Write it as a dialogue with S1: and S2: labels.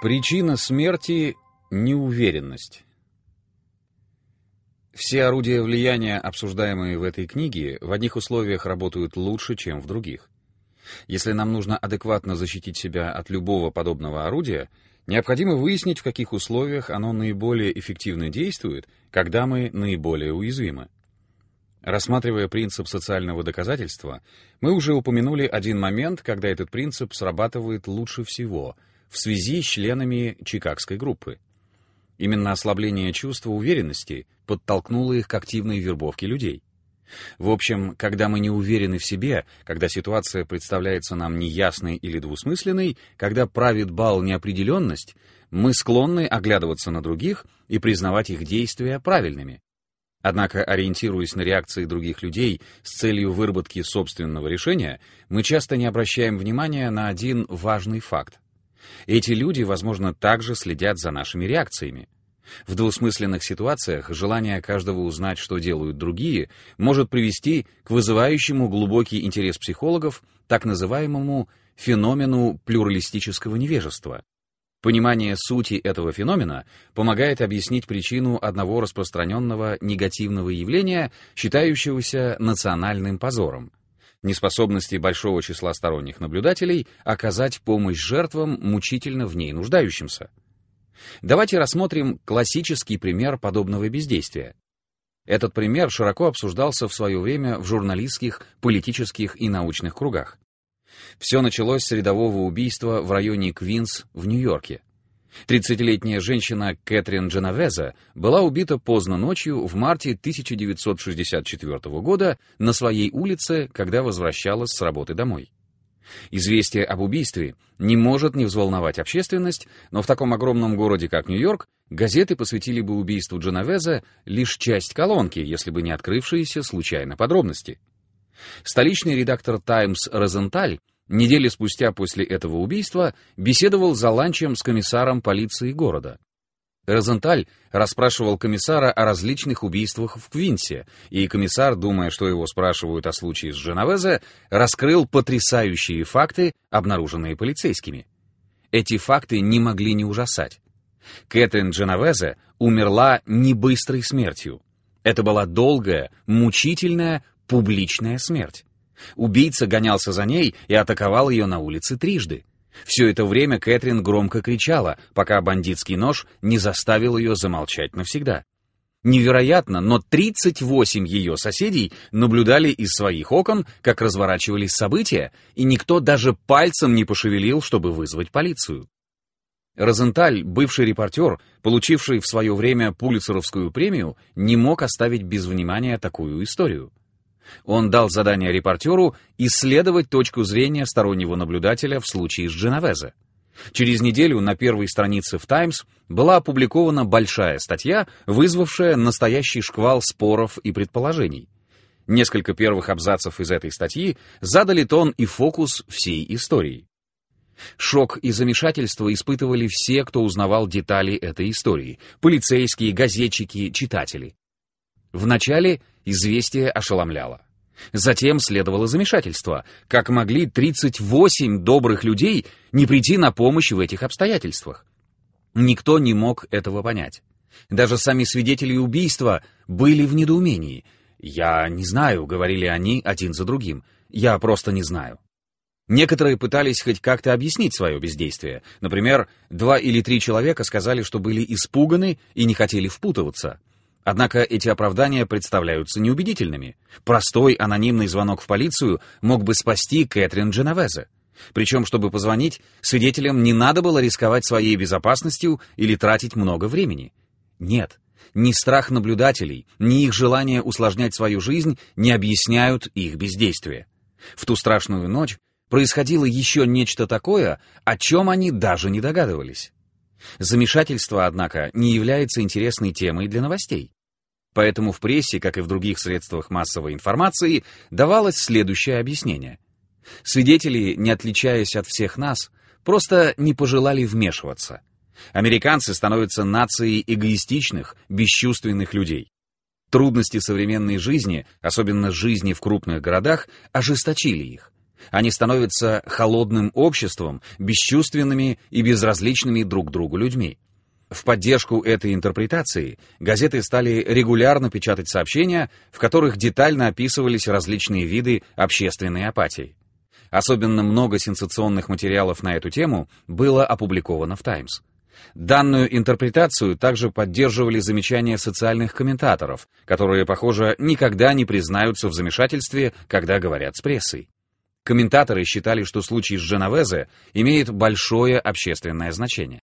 S1: Причина смерти — неуверенность. Все орудия влияния, обсуждаемые в этой книге, в одних условиях работают лучше, чем в других. Если нам нужно адекватно защитить себя от любого подобного орудия, необходимо выяснить, в каких условиях оно наиболее эффективно действует, когда мы наиболее уязвимы. Рассматривая принцип социального доказательства, мы уже упомянули один момент, когда этот принцип срабатывает лучше всего — в связи с членами Чикагской группы. Именно ослабление чувства уверенности подтолкнуло их к активной вербовке людей. В общем, когда мы не уверены в себе, когда ситуация представляется нам неясной или двусмысленной, когда правит бал неопределенность, мы склонны оглядываться на других и признавать их действия правильными. Однако, ориентируясь на реакции других людей с целью выработки собственного решения, мы часто не обращаем внимания на один важный факт. Эти люди, возможно, также следят за нашими реакциями. В двусмысленных ситуациях желание каждого узнать, что делают другие, может привести к вызывающему глубокий интерес психологов так называемому феномену плюралистического невежества. Понимание сути этого феномена помогает объяснить причину одного распространенного негативного явления, считающегося национальным позором неспособности большого числа сторонних наблюдателей оказать помощь жертвам, мучительно в ней нуждающимся. Давайте рассмотрим классический пример подобного бездействия. Этот пример широко обсуждался в свое время в журналистских, политических и научных кругах. Все началось с рядового убийства в районе Квинс в Нью-Йорке. 30-летняя женщина Кэтрин Дженовеза была убита поздно ночью в марте 1964 года на своей улице, когда возвращалась с работы домой. Известие об убийстве не может не взволновать общественность, но в таком огромном городе, как Нью-Йорк, газеты посвятили бы убийству Дженовеза лишь часть колонки, если бы не открывшиеся случайно подробности. Столичный редактор «Таймс» Розенталь Недели спустя после этого убийства беседовал за ланчем с комиссаром полиции города. Розенталь расспрашивал комиссара о различных убийствах в Квинсе, и комиссар, думая, что его спрашивают о случае с Женовезе, раскрыл потрясающие факты, обнаруженные полицейскими. Эти факты не могли не ужасать. Кэтрин Дженовезе умерла не быстрой смертью. Это была долгая, мучительная, публичная смерть. Убийца гонялся за ней и атаковал ее на улице трижды. Все это время Кэтрин громко кричала, пока бандитский нож не заставил ее замолчать навсегда. Невероятно, но 38 ее соседей наблюдали из своих окон, как разворачивались события, и никто даже пальцем не пошевелил, чтобы вызвать полицию. Розенталь, бывший репортер, получивший в свое время Пулицеровскую премию, не мог оставить без внимания такую историю. Он дал задание репортеру исследовать точку зрения стороннего наблюдателя в случае с Дженовезе. Через неделю на первой странице в «Таймс» была опубликована большая статья, вызвавшая настоящий шквал споров и предположений. Несколько первых абзацев из этой статьи задали тон и фокус всей истории. Шок и замешательство испытывали все, кто узнавал детали этой истории — полицейские, газетчики, читатели. Вначале известие ошеломляло. Затем следовало замешательство. Как могли 38 добрых людей не прийти на помощь в этих обстоятельствах? Никто не мог этого понять. Даже сами свидетели убийства были в недоумении. «Я не знаю», — говорили они один за другим. «Я просто не знаю». Некоторые пытались хоть как-то объяснить свое бездействие. Например, два или три человека сказали, что были испуганы и не хотели впутываться. Однако эти оправдания представляются неубедительными. Простой анонимный звонок в полицию мог бы спасти Кэтрин Дженовезе. Причем, чтобы позвонить, свидетелям не надо было рисковать своей безопасностью или тратить много времени. Нет, ни страх наблюдателей, ни их желание усложнять свою жизнь не объясняют их бездействие. В ту страшную ночь происходило еще нечто такое, о чем они даже не догадывались. Замешательство, однако, не является интересной темой для новостей. Поэтому в прессе, как и в других средствах массовой информации, давалось следующее объяснение. Свидетели, не отличаясь от всех нас, просто не пожелали вмешиваться. Американцы становятся нацией эгоистичных, бесчувственных людей. Трудности современной жизни, особенно жизни в крупных городах, ожесточили их. Они становятся холодным обществом, бесчувственными и безразличными друг другу людьми. В поддержку этой интерпретации газеты стали регулярно печатать сообщения, в которых детально описывались различные виды общественной апатии. Особенно много сенсационных материалов на эту тему было опубликовано в «Таймс». Данную интерпретацию также поддерживали замечания социальных комментаторов, которые, похоже, никогда не признаются в замешательстве, когда говорят с прессой. Комментаторы считали, что случай с Дженовезе имеет большое общественное значение.